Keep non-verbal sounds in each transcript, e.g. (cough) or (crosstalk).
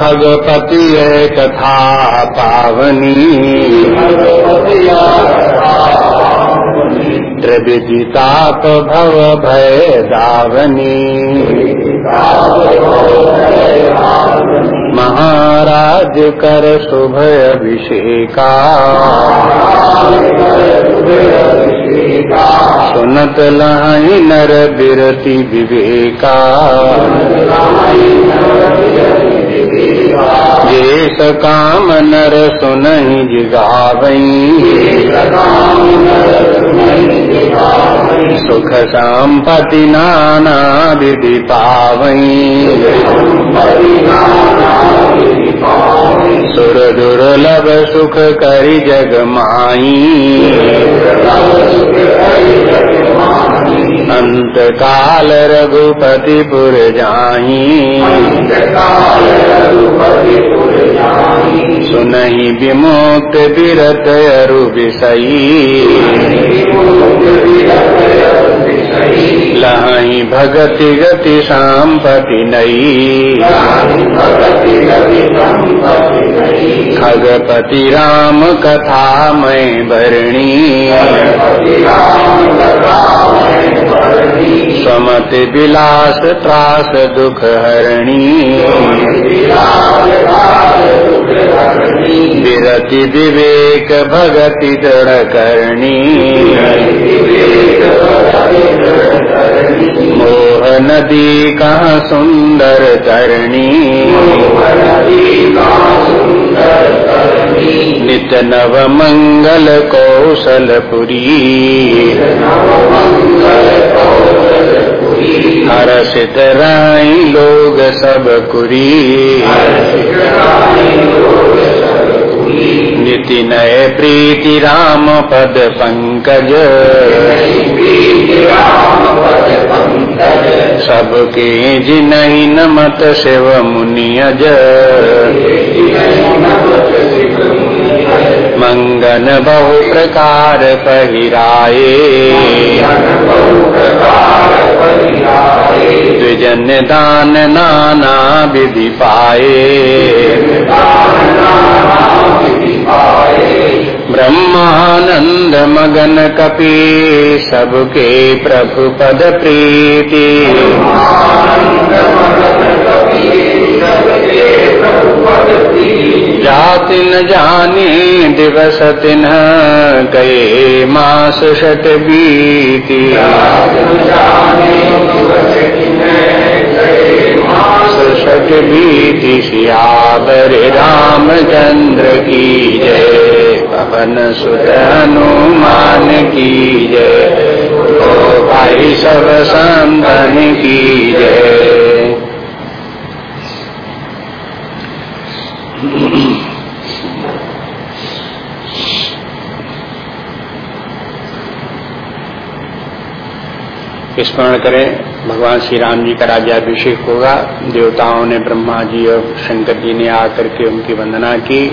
खगपति कथा पावनी। त्रिविदिताप भव भय दावनी महाराज कर शुभय अभिषेका। सुनत लाई नर बिरति विवेका। जेस काम नर सुनहि जिगावई। सुख संपति नाना विधि पावई। सुर दुर्लभ सुख करि जग माई। अंत काल रघुपति पुर जाई सुनहि विमुक्त विरत अरु विषयी लहई भगति गति संपति नई। खगपति राम कथा मैं भरणी समत विलास त्रास दुख हरणी। विरति विवेक भगति दृढ़ करणी। मोह नदी कहाँ सुंदर करणी नित नव मंगल कौशलपुरी। हर्षित राई लोग सब कुरी। निति प्रीति राम पद पंकज। सबके जिनहि नमत शिव मुनियज मंगन बहु प्रकार पहिराए द्विजन दान नाना विधि पाए ब्रह्मानंद मगन कपि सबके प्रभु पद प्रीति। जाति न जाने दिवस तिन गए मास षट बीती। षट बीती सियावर रामचंद्र की जय। पवन सुत हनुमान की जय। ओ भाई सब संतन की जय। स्मरण करें। भगवान श्री राम जी का राज्याभिषेक होगा। देवताओं ने, ब्रह्मा जी और शंकर जी ने आकर के उनकी वंदना की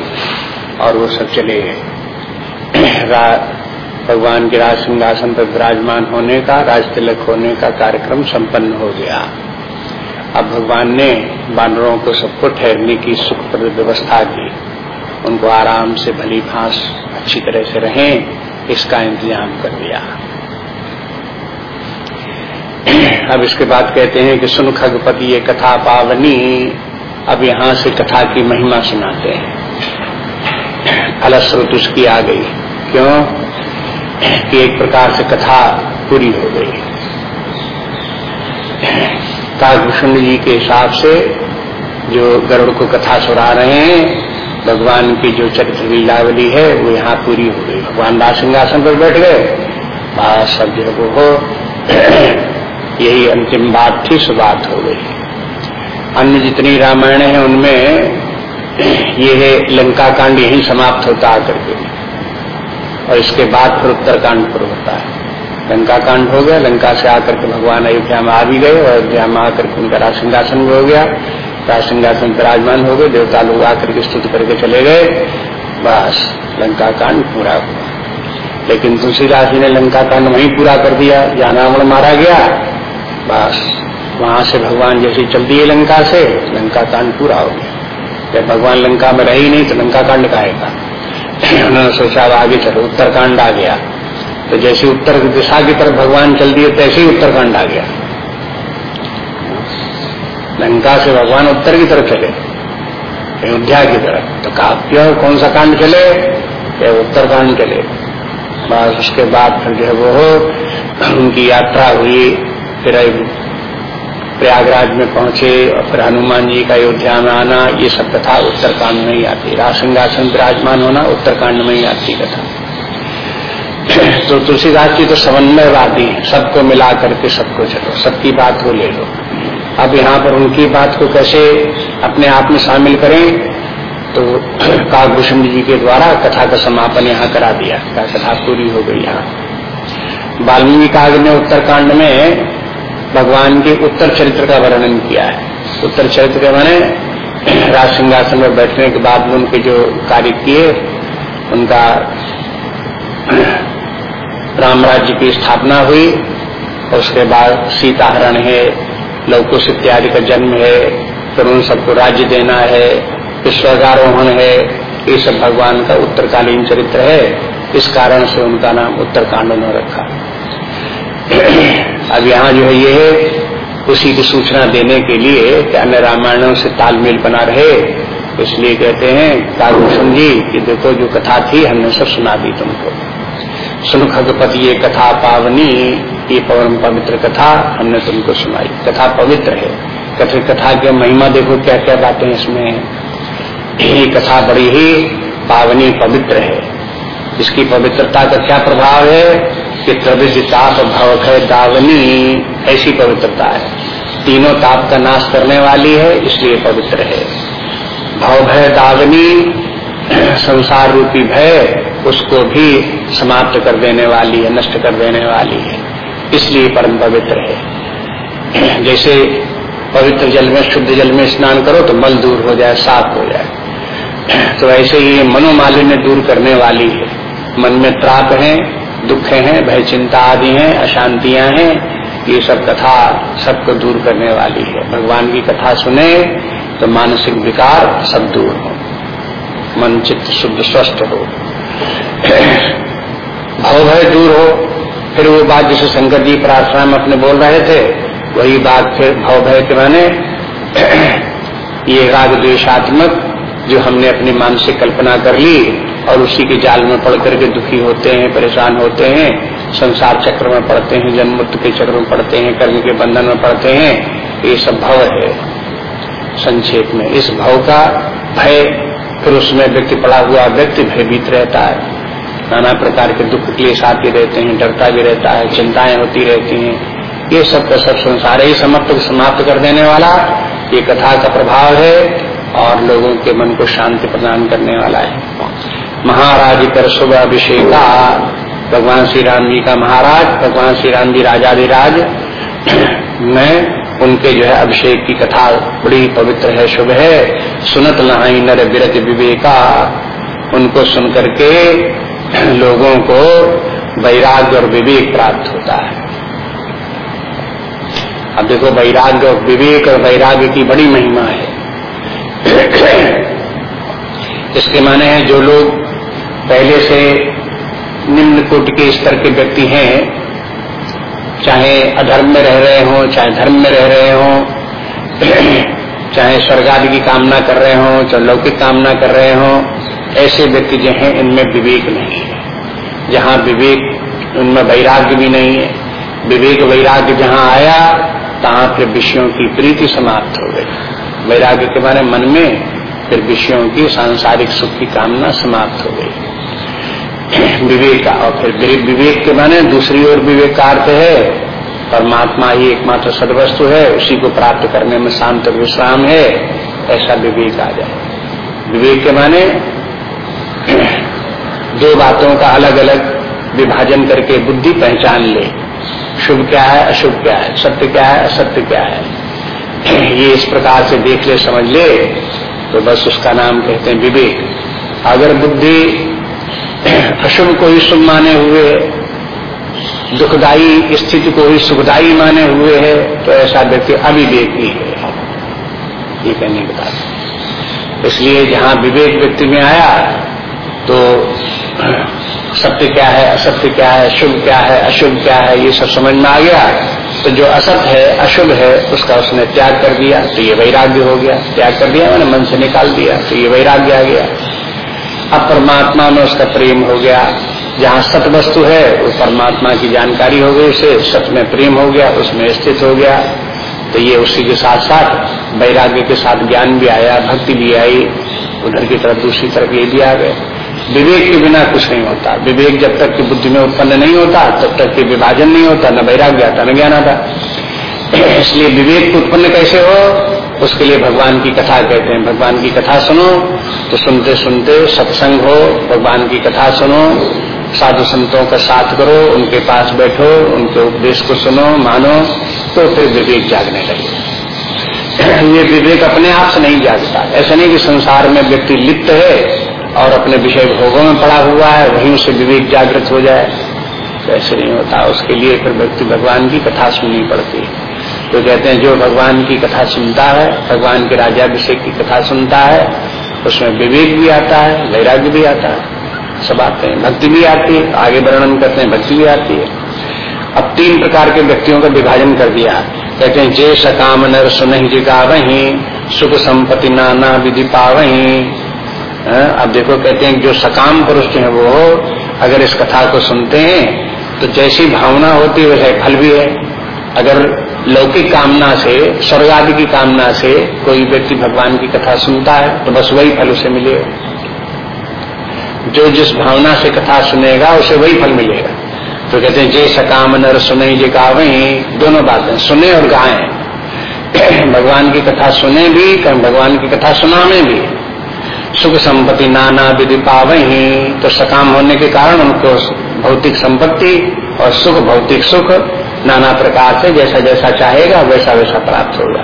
और वो सब चले गए। (clears throat) भगवान के राज सिंहासन पर विराजमान होने का, राज तिलक होने का कार्यक्रम संपन्न हो गया। अब भगवान ने बानरों को सबको ठहरने की सुखप्रद व्यवस्था की। उनको आराम से भली भांस अच्छी तरह से रहें, इसका इंतज़ाम कर दिया। अब इसके बाद कहते हैं कि सुन खगपति ये कथा पावनी। अब यहाँ से कथा की महिमा सुनाते हैं। फलस्रोत उसकी आ गई। क्यों? कि एक प्रकार से कथा पूरी हो गई। काकभूषण जी के हिसाब से जो गरुड़ को कथा सुना रहे हैं, भगवान की जो चरित्र लीलावली है, वो यहाँ पूरी हो गई। भगवान राज सिंहासन पर बैठ गए। बस सब जो हो यही अंतिम बात थी, सो बात हो गई। अन्य जितनी रामायण है, उनमें ये लंका कांड यही समाप्त होता आकर के। और इसके बाद फिर उत्तरकांड पर होता है। लंका कांड हो गया, लंका से आकर के भगवान अयोध्या में आ भी गए, और अयोध्या में आकर के उनका राज सिंहासन भी हो गया। राज सिंहासन विराजमान हो गए, देवता लोग आकर के स्तुति करके चले गए। बस लंका कांड पूरा हुआ। लेकिन तुलसीदास जी ने लंका कांड वहीं पूरा कर दिया जहाँ रावण मारा गया बस, वहाँ से भगवान जैसे चल दिए लंका से, लंका कांड पूरा हो गया। जब भगवान लंका में रही नहीं तो लंका कांड का आएगा? (clears throat) उन्होंने सोचा आगे चलो, उत्तरकांड आ गया। तो जैसे उत्तर दिशा की तरफ़ भगवान चल दिए, तैसे ही उत्तरकांड आ गया। लंका से भगवान उत्तर की तरफ़ चले, अयोध्या की तरफ़। तो क्यों कौन सा कांड चले? या उत्तरकांड चले। बस उसके बाद फिर जो है वो (clears throat) उनकी यात्रा हुई। फिर प्रयागराज में पहुँचे और फिर हनुमान जी का अयोध्या में आना, ये सब कथा उत्तरकांड में ही आती। रासिंगासन विराजमान होना उत्तरकांड में ही आती कथा। (clears throat) तो तुलसीदास जी तो समन्वय समन्वयवादी सबको मिला करके सबको चलो, सबकी बात को ले लो। अब यहाँ पर उनकी बात को कैसे अपने आप में शामिल करें तो (clears throat) काकभूषण जी के द्वारा कथा का समापन यहाँ करा दिया। कथा पूरी हो गई यहाँ। वाल्मीकि काग ने उत्तरकांड में भगवान के उत्तर चरित्र का वर्णन किया है। उत्तर चरित्र के मैंने राज सिंहासन में बैठने के बाद उनके जो कार्य किए, उनका राम राज्य की स्थापना हुई और उसके बाद सीताहरण है लवकुश इत्यादि का जन्म है, फिर उन सबको राज्य देना है स्वर्गारोहण है, ये सब भगवान का उत्तरकालीन चरित्र है। इस कारण से उनका नाम उत्तरकांड ने रखा। अब यहाँ जो है ये उसी की सूचना देने के लिए कि अन्य रामायणों से तालमेल बना रहे इसलिए कहते हैं, कालभूषण जी, कि देखो जो कथा थी, हमने सब सुना दी तुमको। सुन खगपति ये कथा पावनी, ये पवन पवित्र कथा, हमने तुमको सुनाई। कथा पवित्र है। कथा कथा के महिमा देखो क्या क्या बातें इसमें ये कथा बड़ी ही पावनी पवित्र है। इसकी पवित्रता का क्या प्रभाव है? कि प्रवृत्ति ताप भव दावनी, ऐसी पवित्रता है। तीनों ताप का नाश करने वाली है, इसलिए पवित्र है। भव भय दावनी, संसार रूपी भय, उसको भी समाप्त कर देने वाली है, नष्ट कर देने वाली है। इसलिए परम पवित्र है। जैसे पवित्र जल में, शुद्ध जल में स्नान करो तो मल दूर हो जाए, साफ़ हो जाए। तो ऐसे ही मनोमालिन्य दूर करने वाली है। मन में त्राप है दुख हैं, भय चिंता आदि हैं, अशांतियाँ हैं, ये सब कथा सबको दूर करने वाली है। भगवान की कथा सुने तो मानसिक विकार सब दूर हो। मन चित्त शुद्ध स्वस्थ हो। भव भय दूर हो। फिर वो बात जिसे शंकर जी प्रार्थना में अपने बोल रहे थे, वही बात फिर भव भय के माने, (clears throat) ये राग द्वेशात्मक जो हमने अपनी मानसिक कल्पना कर ली और उसी के जाल में पड़ करके दुखी होते हैं, परेशान होते हैं, संसार चक्र में पड़ते हैं, जन्म मृत्यु के चक्र में पड़ते हैं, कर्म के बंधन में पड़ते हैं, ये सब भव है संक्षेप में। इस भव का भय, फिर उसमें व्यक्ति पड़ा हुआ व्यक्ति भयभीत रहता है। नाना प्रकार के दुख, क्लेश आते रहते हैं, डरता भी रहता है, चिंताएँ होती रहती हैं। ये सब का सब संसार ही समाप्त समाप्त कर देने वाला, ये कथा का प्रभाव है और लोगों के मन को शांति प्रदान करने वाला है। महाराज कर शुभ अभिषेका भगवान श्री राम जी का महाराज, भगवान श्री राम जी राजाधिराज। में उनके जो है अभिषेक की कथा बड़ी पवित्र है, शुभ है। सुनत नहाई नर विरत विवेका। उनको सुन करके लोगों को वैराग्य और विवेक प्राप्त होता है। अब देखो, वैराग्य और विवेक और वैराग्य की बड़ी महिमा है। इसके माने हैं जो लोग पहले से निम्न कोटि के स्तर के व्यक्ति हैं, चाहे अधर्म में रह रहे हों, चाहे धर्म में रह रहे हों, (clears throat) चाहे स्वर्ग आदि की कामना कर रहे हों, चाहे लौकिक कामना कर रहे हों, ऐसे व्यक्ति जो हैं, इनमें विवेक नहीं है। जहाँ विवेक, उनमें वैराग्य भी नहीं है। विवेक वैराग्य जहाँ आया, तहाँ फिर विषयों की प्रीति समाप्त हो गई। वैराग्य के बारे मन में, फिर विषयों की, सांसारिक सुख की कामना समाप्त हो गई। विवेक और फिर विवेक के माने दूसरी ओर विवेक का अर्थ है। परमात्मा ही एकमात्र सदवस्तु है, उसी को प्राप्त करने में शांत विश्राम है, ऐसा विवेक आ जाए। विवेक के माने (clears throat) दो बातों का अलग अलग विभाजन करके बुद्धि पहचान ले। शुभ क्या है, अशुभ क्या है, सत्य क्या है, असत्य क्या है? (clears throat) ये इस प्रकार से देख ले, समझ ले तो बस उसका नाम कहते हैं विवेक। अगर बुद्धि अशुभ को ही शुभ माने हुए दुखदाई स्थिति को ही सुखदाई माने हुए है तो ऐसा व्यक्ति अविवेकी है। ये कहने के बाद इसलिए जहाँ विवेक व्यक्ति में आया तो सत्य क्या है, असत्य क्या है शुभ क्या है, अशुभ क्या है, ये सब समझ में आ गया। तो जो असत है, अशुभ है, उसका उसने त्याग कर दिया तो ये वैराग्य हो गया। त्याग कर दिया, मैंने मन से निकाल दिया तो ये वैराग्य आ गया। अब परमात्मा में उसका प्रेम हो गया, जहाँ सत वस्तु है, वो परमात्मा की जानकारी हो गई उसे सत में प्रेम हो गया, उसमें स्थित हो गया। तो ये उसी के साथ साथ वैराग्य के साथ ज्ञान भी आया, भक्ति भी आई, उधर की तरफ़ दूसरी तरफ़ ये भी आ गए। विवेक के बिना कुछ नहीं होता। विवेक जब तक की बुद्धि में उत्पन्न नहीं होता, तब तक के विभाजन नहीं होता, न वैराग्य आता, न ज्ञान आता। इसलिए विवेक उत्पन्न कैसे हो? उसके लिए भगवान की कथा कहते हैं। भगवान की कथा सुनो तो सुनते सुनते सत्संग हो, भगवान की कथा सुनो, साधु संतों का साथ करो, उनके पास बैठो, उनके उपदेश को सुनो, मानो तो फिर विवेक जागने लगे। (clears throat) ये विवेक अपने आप से नहीं जागता। ऐसा नहीं कि संसार में व्यक्ति लिप्त है और अपने विषय भोगों में पड़ा हुआ है, वहीं से विवेक जागृत हो जाए। तो ऐसे नहीं होता। उसके लिए फिर व्यक्ति भगवान की कथा सुननी पड़ती है। तो कहते हैं जो भगवान की कथा सुनता है भगवान के राजाभिषेक की कथा सुनता है उसमें विवेक भी आता है वैराग्य भी आता है। सब आते हैं। भक्ति भी आती है आगे वर्णन करते हैं भक्ति भी आती है। अब तीन प्रकार के व्यक्तियों का विभाजन कर दिया। कहते हैं जे सकाम नर सुनहि जिगा वही सुख संपत्ति नाना विधि पावही। हाँ, अब देखो कहते हैं जो सकाम पुरुष जो है वो अगर इस कथा को सुनते हैं तो जैसी भावना होती है वैसे फल भी है। अगर लौकिक कामना से स्वर्ग आदि की कामना से कोई व्यक्ति भगवान की कथा सुनता है तो बस वही फल उसे मिलेगा। जो जिस भावना से कथा सुनेगा, उसे वही फल मिलेगा। तो कहते हैं, जय सकाम नर सुने जे गावे दोनों बातें सुने और गाएँ। (clears throat) भगवान की कथा सुने भी कहीं भगवान की कथा सुनाने भी। सुख संपत्ति नाना विधि पावही तो सकाम होने के कारण उनको भौतिक संपत्ति और सुख, भौतिक सुख नाना प्रकार से, जैसा जैसा चाहेगा, वैसा वैसा प्राप्त होगा।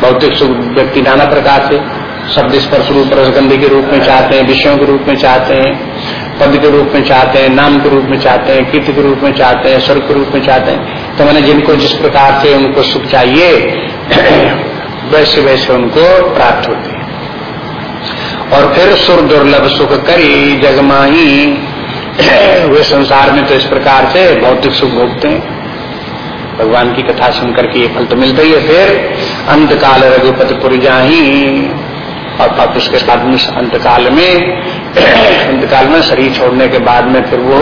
भौतिक सुख व्यक्ति नाना प्रकार से, शब्द स्पर्श रूप रसगंधि के रूप में चाहते हैं, विषयों के रूप में चाहते हैं पद के रूप में चाहते हैं, नाम के रूप में चाहते हैं कीर्ति के रूप में चाहते हैं स्वर्ग के रूप में चाहते हैं तो मैंने जिनको जिस प्रकार से उनको सुख चाहिए, (clears throat) वैसे वैसे उनको प्राप्त होते हैं। और फिर सुर दुर्लभ सुख करी जगमाही। (clears throat) वे संसार में तो इस प्रकार से भौतिक सुख भोगते हैं। भगवान की कथा सुनकर के ये फल तो मिलता ही है, फिर अंत काल रघुपति जाही। और उसके बाद में अंत काल में अंत काल में शरीर छोड़ने के बाद में फिर वो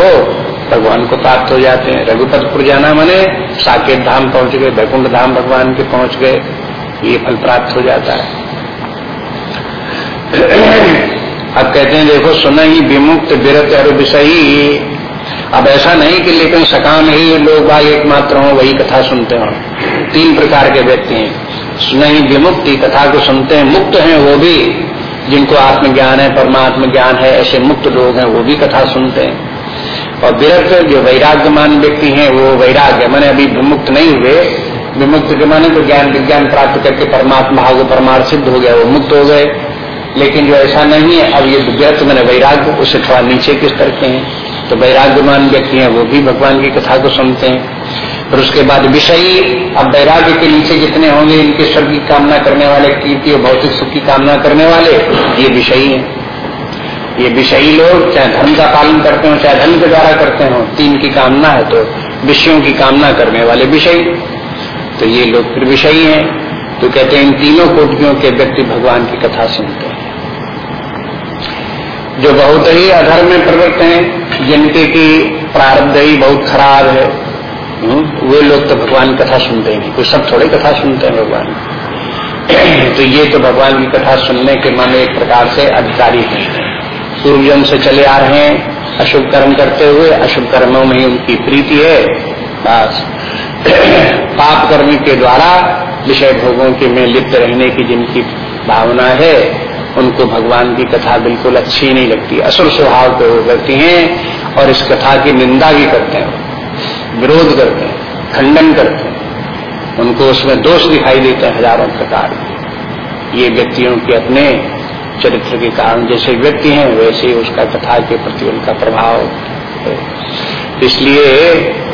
भगवान को प्राप्त हो जाते हैं। रघुपतपुर जाना मने साकेत धाम पहुँच गए, वैकुंठ धाम भगवान के पहुँच गए, ये फल प्राप्त हो जाता है। अब कहते हैं, देखो सुना ही विमुक्त विरत और विषयी। अब ऐसा नहीं कि लेकिन सकाम ही लोग भाई एकमात्र हो, वही कथा सुनते हो। तीन प्रकार के व्यक्ति हैं। सुना ही विमुक्ति कथा को सुनते हैं, मुक्त हैं वो भी। जिनको आत्मज्ञान है, परमात्म ज्ञान है, ऐसे मुक्त लोग हैं, वो भी कथा सुनते हैं। और विरक्त जो वैराग्यमान व्यक्ति हैं, वो वैराग्य। मैंने अभी विमुक्त नहीं हुए। विमुक्त के माने तो ज्ञान, विज्ञान प्राप्त करके परमात्मा भाव परमार्थ सिद्ध हो गया, वो मुक्त हो गए। लेकिन जो ऐसा नहीं है, अब ये व्यर्थ, मैंने वैराग्य उससे थोड़ा नीचे के स्तर के हैं। तो वैराग्यमान व्यक्ति हैं, वो भी भगवान की कथा को सुनते हैं। फिर उसके बाद विषयी, अब वैराग्य के नीचे जितने होंगे, इनके स्वर्ग की कामना करने वाले, कीर्ति और भौतिक सुख की कामना करने वाले, ये विषयी हैं। ये विषयी लोग, चाहे धर्म का पालन करते हो, चाहे धर्म के द्वारा करते हो, तीन की कामना है तो विषयों की कामना करने वाले विषयी। तो ये लोग फिर विषयी हैं। तो कहते हैं, इन तीनों कोटियों के व्यक्ति भगवान की कथा सुनते हैं। जो बहुत ही अधर्म में प्रवृत्त हैं जिनके की प्रारब्ध ही बहुत खराब है हम्म, वे लोग तो भगवान कथा सुनते नहीं कोई सब थोड़े कथा सुनते हैं भगवान। (clears throat) तो ये तो भगवान की कथा सुनने के मन एक प्रकार से अधिकारी है। पूर्वजन से चले आ रहे हैं अशुभ कर्म करते हुए अशुभ कर्मों में ही उनकी प्रीति है बस। (clears throat) पाप कर्म के द्वारा विषय भोगों के में लिप्त रहने की जिनकी भावना है उनको भगवान की कथा बिल्कुल अच्छी नहीं लगती। असुर स्वभाव के वो व्यक्ति हैं और इस कथा की निंदा भी करते हैं, विरोध करते हैं, खंडन करते हैं। उनको उसमें दोष दिखाई देते हैं हज़ारों प्रकार ये व्यक्तियों के अपने चरित्र के कारण जैसे व्यक्ति हैं, वैसे ही उसका कथा के प्रति उनका प्रभाव है। इसलिए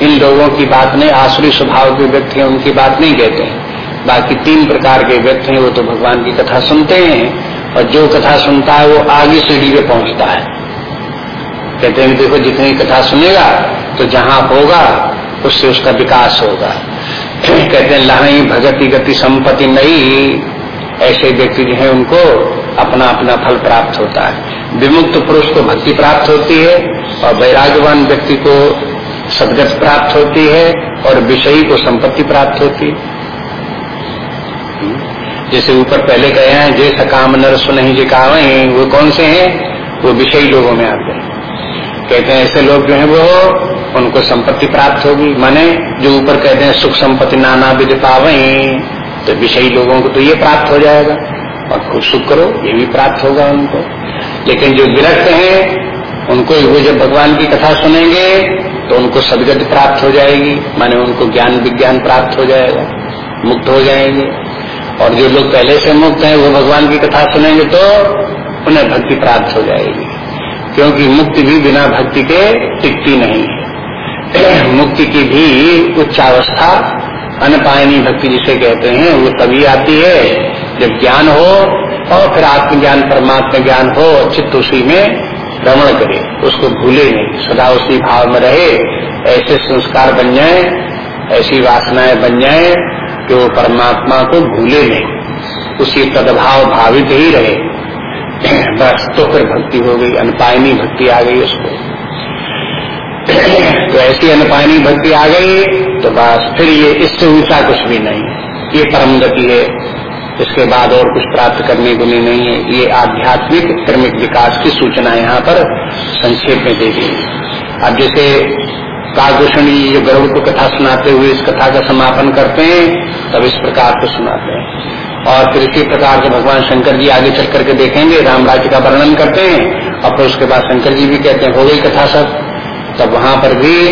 इन लोगों की बात नहीं आसुरी स्वभाव के व्यक्ति हैं, उनकी बात नहीं कहते हैं। बाकी तीन प्रकार के व्यक्ति हैं, वो तो भगवान की कथा सुनते हैं। और जो कथा सुनता है वो आगे सीढ़ी पे पहुँचता है। कहते हैं, देखो, जितनी कथा सुनेगा तो जहाँ होगा, उससे उसका विकास होगा। कहते हैं लहाई भगति गति संपत्ति नहीं। ऐसे व्यक्ति जो है, उनको अपना अपना फल प्राप्त होता है। विमुक्त पुरुष को भक्ति प्राप्त होती है, और वैराग्यवान व्यक्ति को सदगत प्राप्त होती है, और विषयी को संपत्ति प्राप्त होती है। जैसे ऊपर पहले कहे हैं जे सकाम नर सुनही जी कावे वो कौन से हैं? वो विषयी लोगों में आते हैं। कहते हैं, ऐसे लोग जो हैं वो, उनको संपत्ति प्राप्त होगी। माने, जो ऊपर कहते हैं, सुख संपत्ति नाना विध पावे तो विषयी लोगों को तो ये प्राप्त हो जाएगा। और खुद सुख करो, ये भी प्राप्त होगा उनको। लेकिन जो विरक्त हैं, उनको वो जब भगवान की कथा सुनेंगे तो उनको सदगति प्राप्त हो जाएगी। माने, उनको ज्ञान विज्ञान प्राप्त हो जाएगा, मुक्त हो जाएँगे। और जो लोग पहले से मुक्त हैं, वो भगवान की कथा सुनेंगे तो उन्हें भक्ति प्राप्त हो जाएगी। क्योंकि मुक्ति भी बिना भक्ति के टिकती नहीं है। (clears throat) मुक्ति की भी उच्चावस्था, अनपायनी भक्ति जिसे कहते हैं, वो तभी आती है जब ज्ञान हो और फिर आत्मज्ञान, परमात्मा ज्ञान हो, चित्त उसी में भ्रमण करे। उसको भूले नहीं। सदा उसी भाव में रहे, ऐसे संस्कार बन जाए, ऐसी वासनाएँ बन जाए कि वो परमात्मा को भूले नहीं। उसी तदभाव भावित ही रहे। बस तो फिर भक्ति हो गई, अनपायनी भक्ति आ गई उसको। तो ऐसी अनपायनी भक्ति आ गई तो बस, फिर ये इससे ऊँचा कुछ भी नहीं। ये परम गति है। इसके बाद और कुछ प्राप्त करने को नहीं है। ये आध्यात्मिक क्रमिक विकास की सूचना यहाँ पर संक्षेप में दे दी अब जैसे कालभूषण जी जो गरुड़ को कथा सुनाते हुए इस कथा का समापन करते हैं तब इस प्रकार से सुनाते हैं। और फिर इसी प्रकार से भगवान शंकर जी आगे चल करके देखेंगे, राम राज्य का वर्णन करते हैं, और फिर उसके बाद शंकर जी भी कहते हैं, हो गई कथा सब। तब वहाँ पर भी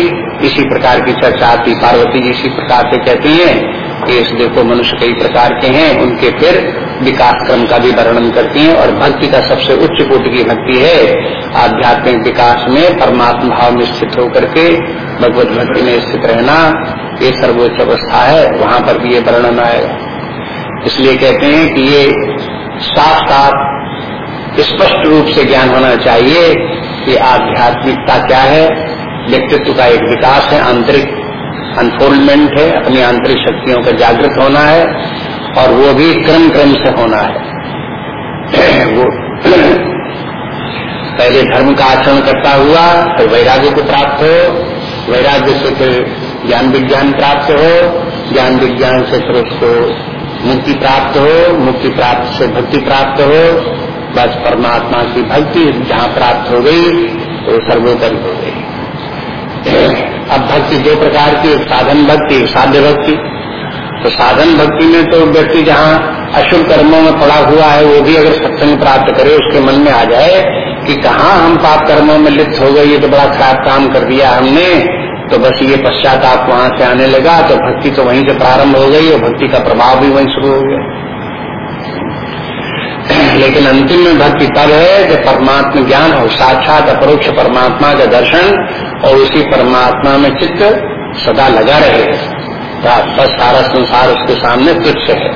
इसी प्रकार की चर्चा आती पार्वती जी इसी प्रकार से कहती हैं कि इस देखो मनुष्य कई प्रकार के हैं, उनके फिर विकास क्रम का भी वर्णन करती हैं, और भक्ति का सबसे उच्च कोटि की भक्ति है। आध्यात्मिक विकास में परमात्मा भाव में स्थित होकर के भगवत भक्ति में स्थित रहना ये सर्वोच्च अवस्था है, वहाँ पर भी ये वर्णन आएगा इसलिए कहते हैं कि ये साफ़ साफ़ स्पष्ट रूप से ज्ञान होना चाहिए कि आध्यात्मिकता क्या है, व्यक्तित्व का एक विकास है, आंतरिक अनफोल्डमेंट है, अपनी आंतरिक शक्तियों का जागृत होना है, और वो भी क्रम क्रम से होना है। (clears throat) वो (clears throat) पहले धर्म का आचरण करता हुआ, फिर वैराग्य को प्राप्त हो, वैराग्य से फिर ज्ञान विज्ञान प्राप्त हो, ज्ञान विज्ञान से फिर उसको मुक्ति प्राप्त हो, मुक्ति प्राप्त से भक्ति प्राप्त हो, बस परमात्मा की भक्ति जहाँ प्राप्त हो गई तो सर्वोपरि हो गई। अब भक्ति दो प्रकार की साधन भक्ति साध्य भक्ति। तो साधन भक्ति में तो व्यक्ति जहाँ अशुभ कर्मों में पड़ा हुआ है, वो भी अगर सत्संग प्राप्त करे, उसके मन में आ जाए कि कहाँ हम पाप कर्मों में लिप्त हो गए, ये तो बड़ा खराब काम कर दिया हमने। तो बस ये पश्चाताप वहाँ से आने लगा तो भक्ति तो वहीं से प्रारंभ हो गई और भक्ति का प्रभाव भी वहीं शुरू हो गया। (clears throat) लेकिन अंतिम में भक्ति तब है जब परमात्मा ज्ञान हो साक्षात अपरोक्ष परमात्मा का दर्शन और उसी परमात्मा में चित्त सदा लगा रहे बस सारा संसार उसके सामने तुच्छ है।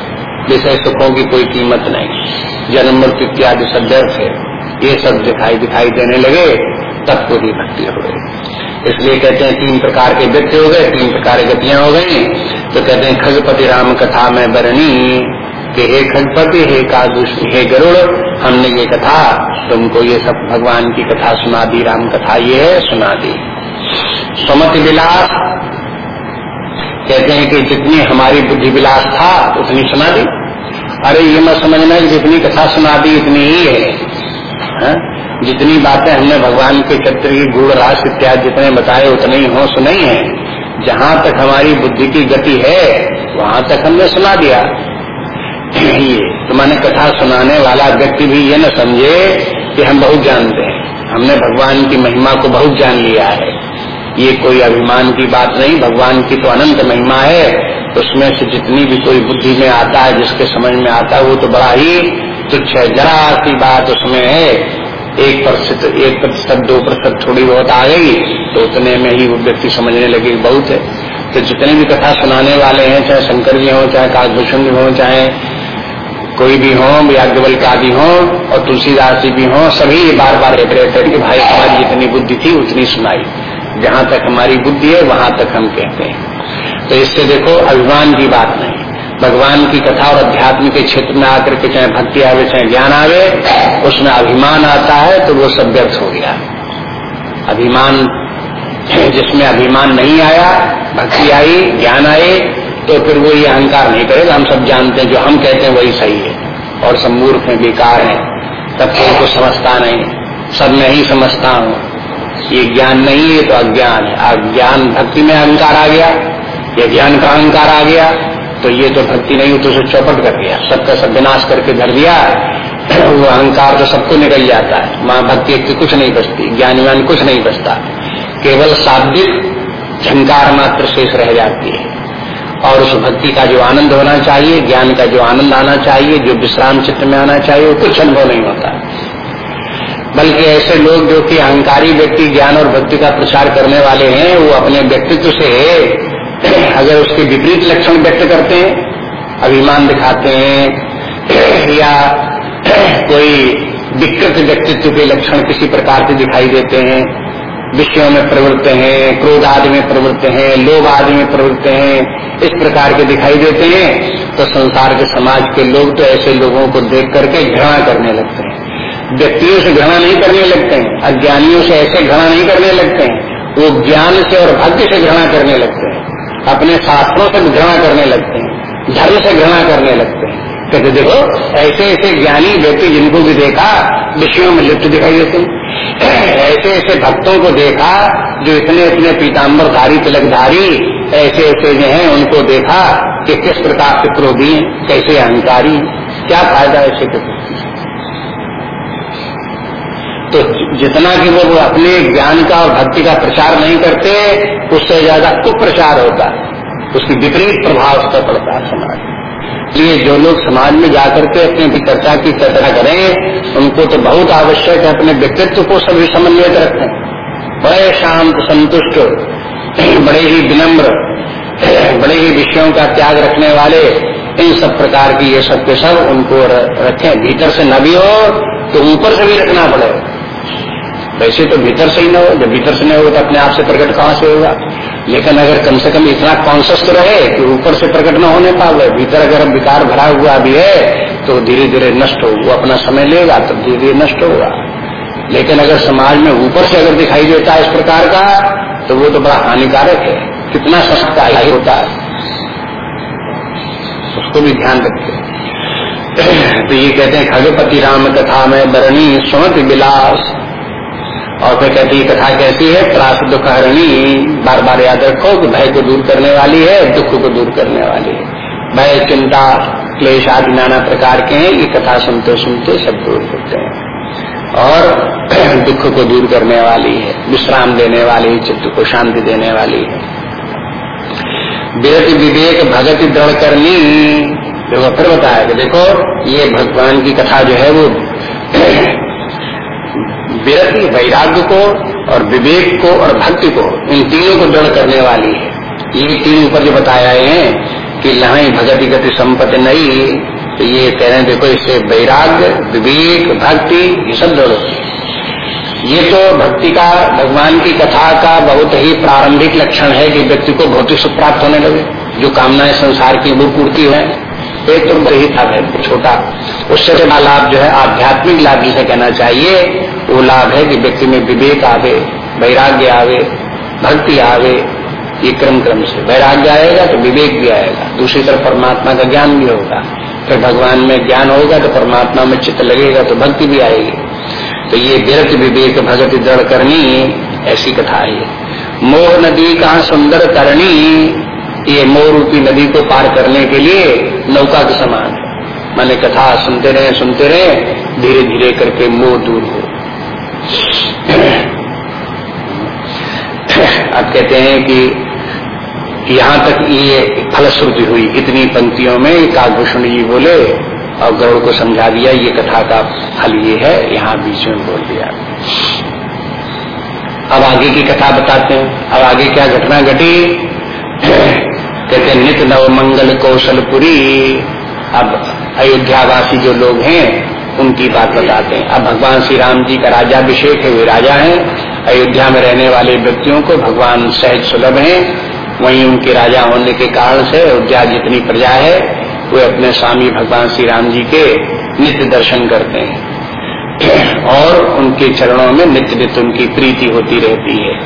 विषय सुखों की कोई कीमत नहीं। जन्म, मृत्यु इत्यादि सब व्यर्थ है। ये सब दिखाई दिखाई देने लगे, तब पूरी भक्ति हो गई। इसलिए कहते हैं तीन प्रकार के व्यक्ति हो गए, तीन प्रकार की गतियाँ हो गई। तो कहते हैं, खगपति राम कथा में बरणी कि हे खगपति, हे कादुष हे गरुड़, हमने ये कथा, तुमको ये सब भगवान की कथा सुना दी, राम कथा ये है, सुना दी। सुमति विलास, कहते हैं कि जितनी हमारी बुद्धि विलास था, उतनी सुना दी। अरे ये मत समझना जितनी कथा सुना दी इतनी ही है। हा? जितनी बातें हमने भगवान के चरित्र की गुण रास इत्यादि जितने बताए, उतने ही हो, सुने है। जहाँ तक हमारी बुद्धि की गति है, वहाँ तक हमने सुना दिया। (clears throat) ये तो मैंने कथा सुनाने वाला व्यक्ति भी ये न समझे कि हम बहुत जानते हैं। हमने भगवान की महिमा को बहुत जान लिया है। ये कोई अभिमान की बात नहीं, भगवान की तो अनंत महिमा है। उसमें से जितनी भी कोई बुद्धि में आता है, जिसके समझ में आता है, वो तो बड़ा ही तुच्छ है। जरा सी बात उसमें है एक प्रतिशत एक प्रतिशत दो प्रतिशत थोड़ी बहुत आ गई तो उतने में ही वो व्यक्ति समझने लगे बहुत है। तो जितने भी कथा सुनाने वाले हैं, चाहे शंकर जी हों, चाहे कालभूषण जी हों, चाहे कोई भी हो याज्ञवल का आदि हो, और तुलसीदास जी भी हो, सभी बार बार कहते रहते कि भाई हमारी जितनी बुद्धि थी, उतनी सुनाई। जहाँ तक हमारी बुद्धि है, वहाँ तक हम कहते हैं। तो इससे देखो, अभिमान की बात नहीं। भगवान की कथा और अध्यात्म के क्षेत्र में आकर के चाहे भक्ति आवे, चाहे ज्ञान आवे, उसमें अभिमान आता है तो वो सब व्यर्थ हो गया। अभिमान, जिसमें अभिमान नहीं आया, भक्ति आई, ज्ञान आए तो फिर वो ये अहंकार नहीं करेगा। हम सब जानते हैं, जो हम कहते हैं, वही सही है। और सब मूर्ख है, बेकार है। तब कोई को समझता नहीं। सब मैं ही समझता हूँ। ये ज्ञान नहीं है तो अज्ञान है। अज्ञान भक्ति में अहंकार आ गया। ये ज्ञान का अहंकार आ गया। तो ये तो भक्ति नहीं तो उसे चौपट कर दिया। सबका सब विनाश करके धर दिया (clears throat) वो अहंकार तो सबको निकल जाता है। माँ भक्ति कुछ नहीं बचती ज्ञान कुछ नहीं बचता। केवल शाब्दिक झंकार मात्र शेष रह जाती है। और उस भक्ति का जो आनंद होना चाहिए, ज्ञान का जो आनंद आना चाहिए, जो विश्राम चित्र में आना चाहिए, वो कुछ अनुभव नहीं होता। बल्कि ऐसे लोग जो कि अहंकारी व्यक्ति, ज्ञान और भक्ति का प्रचार करने वाले हैं, वो अपने व्यक्तित्व से अगर उसके विपरीत लक्षण व्यक्त करते हैं, अभिमान दिखाते हैं, या कोई विकृत व्यक्तित्व के लक्षण किसी प्रकार से दिखाई देते हैं, विषयों में प्रवृत्त हैं, क्रोध आदि में प्रवृत्त हैं, लोभ आदि में प्रवृत्त हैं, इस प्रकार के दिखाई देते हैं तो संसार के समाज के लोग तो ऐसे लोगों को देख करके घृणा करने लगते हैं। व्यक्तियों से घृणा नहीं करने लगते हैं, अज्ञानियों से ऐसे घृणा नहीं करने लगते हैं, वो ज्ञान से और भक्ति से घृणा करने लगते हैं। अपने शास्त्रों से घृणा करने लगते हैं, धर्म से घृणा करने लगते हैं। कहते देखो, ऐसे ऐसे ज्ञानी व्यक्ति जिनको भी देखा, विषयों में लिप्त दिखाई देते ऐसे ऐसे भक्तों को देखा, जो इतने इतने पीताम्बरधारी, तिलकधारी, ऐसे ऐसे जो है, उनको देखा कि किस प्रकार से क्रोधी कैसे अहंकारी क्या फ़ायदा ऐसे के तो जितना कि वो अपने ज्ञान का और भक्ति का प्रचार नहीं करते, उससे ज़्यादा कुप्रचार होता है। उसकी विपरीत प्रभाव उसका पड़ता है समाज। इसलिए जो लोग समाज में जाकर के अपने चर्चा की चर्चा करें, उनको तो बहुत आवश्यक है अपने व्यक्तित्व को सभी समन्वित रखें। बड़े शांत, संतुष्ट, बड़े ही विनम्र, बड़े ही विषयों का त्याग रखने वाले, इन सब प्रकार की ये सब के सब उनको रखें। भीतर से न भी हो तो ऊपर से भी रखना पड़ेगा। वैसे तो भीतर से ही ना हो, जब भीतर से नहीं होगा तो अपने आप से प्रकट कहाँ से होगा? लेकिन अगर कम से कम इतना कॉन्सियस तो रहे कि ऊपर से प्रकट न होने पावे भीतर अगर विकार भरा हुआ भी है तो धीरे धीरे नष्ट हो, वो अपना समय लेगा, तब धीरे धीरे नष्ट होगा। लेकिन अगर समाज में ऊपर से अगर दिखाई देता है इस प्रकार का तो वो तो बड़ा हानिकारक है। कितना सस्ता ही होता है। उसको भी ध्यान रखे तो ये कहते हैं, खगपति राम कथा में बरणी सुमति विलास। और फिर कहती है, कथा कैसी है, त्रास दुख हरणी बार बार याद रखो कि भय को दूर करने वाली है, दुख को दूर करने वाली है। भय, चिंता, क्लेश आदि नाना प्रकार के हैं, ये कथा सुनते सुनते सब दूर होते हैं। और (clears throat) दुख को दूर करने वाली है, विश्राम देने वाली, चित्त को शांति देने वाली है। विरति विवेक भगति दृढ़ करनी, देखो फिर बताया कि देखो, ये भगवान की कथा जो है वो (clears throat) विरति, वैराग्य को और विवेक को और भक्ति को, इन तीनों को दृढ़ करने वाली है। ये तीन ऊपर जो बताया है कि लहाई भगति गति संपत्ति नहीं तो ये कह रहे हैं, देखो, इससे वैराग्य, विवेक, भक्ति, ये सब दृढ़ ये तो भक्ति का, भगवान की कथा का बहुत ही प्रारंभिक लक्षण है कि व्यक्ति को भौतिक सुख प्राप्त होने लगे, जो कामनाएँ संसार की वो पूर्ति है। एक तो वही है छोटा। उससे बड़ा लाभ जो है, आध्यात्मिक लाभ जिसे कहना चाहिए वो लाभ है कि व्यक्ति में विवेक आवे, वैराग्य आवे, भक्ति आवे, ये क्रम क्रम से। वैराग्य आएगा तो विवेक भी आएगा। दूसरी तरफ़ परमात्मा का ज्ञान भी होगा। फिर भगवान में ज्ञान होगा तो परमात्मा में चित्त लगेगा तो भक्ति भी आएगी। तो ये व्यर्थ विवेक, भगत दृढ़ करनी ऐसी कथा है मोह नदी का सुंदर करनी ये मोह रूपी नदी को पार करने के लिए नौका के समान मैंने कथा सुनते रहे सुनते रहे धीरे धीरे करके मोह दूर हो। अब कहते हैं कि यहाँ तक ये फलश्रुति हुई। इतनी पंक्तियों में काकभूषण जी बोले और गौड़ को समझा दिया, ये कथा का फल ये है, यहाँ बीच में बोल दिया। अब आगे की कथा बताते हैं। अब आगे क्या घटना घटी? कहते नित नव मंगल कौशलपुरी। अब अयोध्यावासी जो लोग हैं उनकी बात बताते हैं। अब भगवान श्री राम जी का राजाभिषेक है, वे राजा हैं। अयोध्या में रहने वाले व्यक्तियों को भगवान सहज सुलभ हैं। वहीं उनके राजा होने के कारण से अयोध्या जितनी प्रजा है, वे अपने स्वामी भगवान श्री राम जी के नित्य दर्शन करते हैं। (clears throat) और उनके चरणों में नित्य नित्य उनकी प्रीति होती रहती है।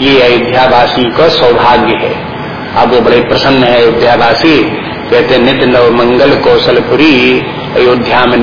ये अयोध्यावासी का सौभाग्य है। अब वो बड़े प्रसन्न है, अयोध्यावासी। कहते नित्य नव मंगल कौशलपुरी, अयोध्या में